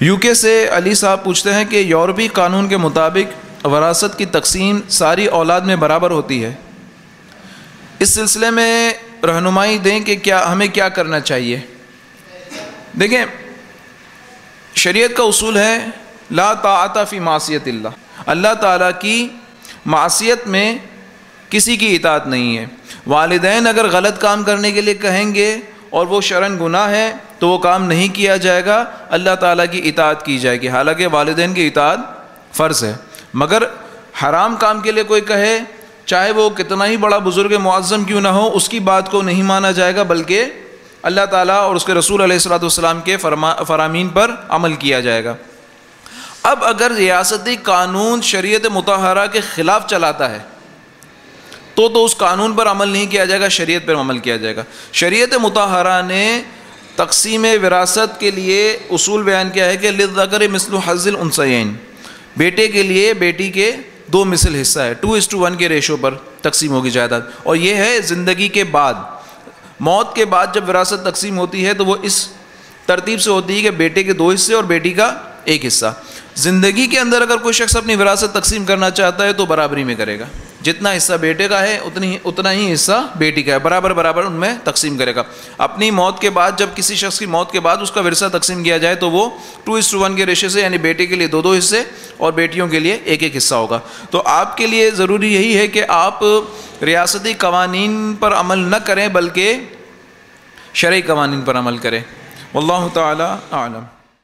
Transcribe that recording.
You کے سے علی صاحب پوچھتے ہیں کہ یورپی قانون کے مطابق وراثت کی تقسیم ساری اولاد میں برابر ہوتی ہے۔ اس سلسلے میں رہنمائی دیں کہ کیا ہمیں کیا کرنا چاہیے۔ دیکھیں، شریعت کا اصول ہے لا طاعت فی معصیت اللہ۔ اللہ تعالیٰ کی معصیت میں کسی کی اطاعت نہیں ہے۔ والدین اگر غلط کام کرنے کے لیے کہیں گے اور وہ شرن گناہ ہے تو وہ کام نہیں کیا جائے گا، اللہ تعالیٰ کی اطاعت کی جائے گی۔ حالانکہ والدین کی اطاعت فرض ہے۔ مگر حرام کام کے لیے کوئی کہے، چاہے وہ کتنا ہی بڑا بزرگ معظم کیوں نہ ہو، اس کی بات کو نہیں مانا جائے گا، بلکہ اللہ تعالیٰ اور اس کے رسول علیہ السلاۃ والسلام کے فرما، فرامین پر عمل کیا جائے گا۔ اب اگر ریاستی قانون شریعت متحرہ کے خلاف چلاتا ہے، تو تو اس قانون پر عمل نہیں کیا جائے گا، شریعت پر عمل کیا جائے گا۔ شریعت متحرہ نے تقسیم وراثت کے لیے اصول بیان کیا ہے کہ لذکر مثل حضل انسین بیٹے کے لیے بیٹی کے دو مثل حصہ ہے۔ ٹو از ٹو ون کے ریشو پر تقسیم ہوگی جائیداد۔ اور یہ ہے زندگی کے بعد۔ موت کے بعد جب وراثت تقسیم ہوتی ہے تو وہ اس ترتیب سے ہوتی ہے کہ بیٹے کے دو حصے اور بیٹی کا ایک حصہ۔ زندگی کے اندر اگر کوئی شخص اپنی وراثت تقسیم کرنا چاہتا ہے تو برابری میں کرے گا۔ جتنا حصہ بیٹے کا ہے، اتنی اتنا ہی حصہ بیٹی کا ہے۔ برابر برابر ان میں تقسیم کرے گا۔ اپنی موت کے بعد جب کسی شخص کی موت کے بعد اس کا ورثہ تقسیم کیا جائے، تو وہ ٹو اس ٹو ون کے ریشے سے یعنی بیٹے کے لیے دو دو حصے اور بیٹیوں کے لیے ایک ایک حصہ ہوگا۔ تو آپ کے لیے ضروری یہی ہے کہ آپ ریاستی قوانین پر عمل نہ کریں، بلکہ شرعی قوانین پر عمل کریں۔ واللہ تعالی عالم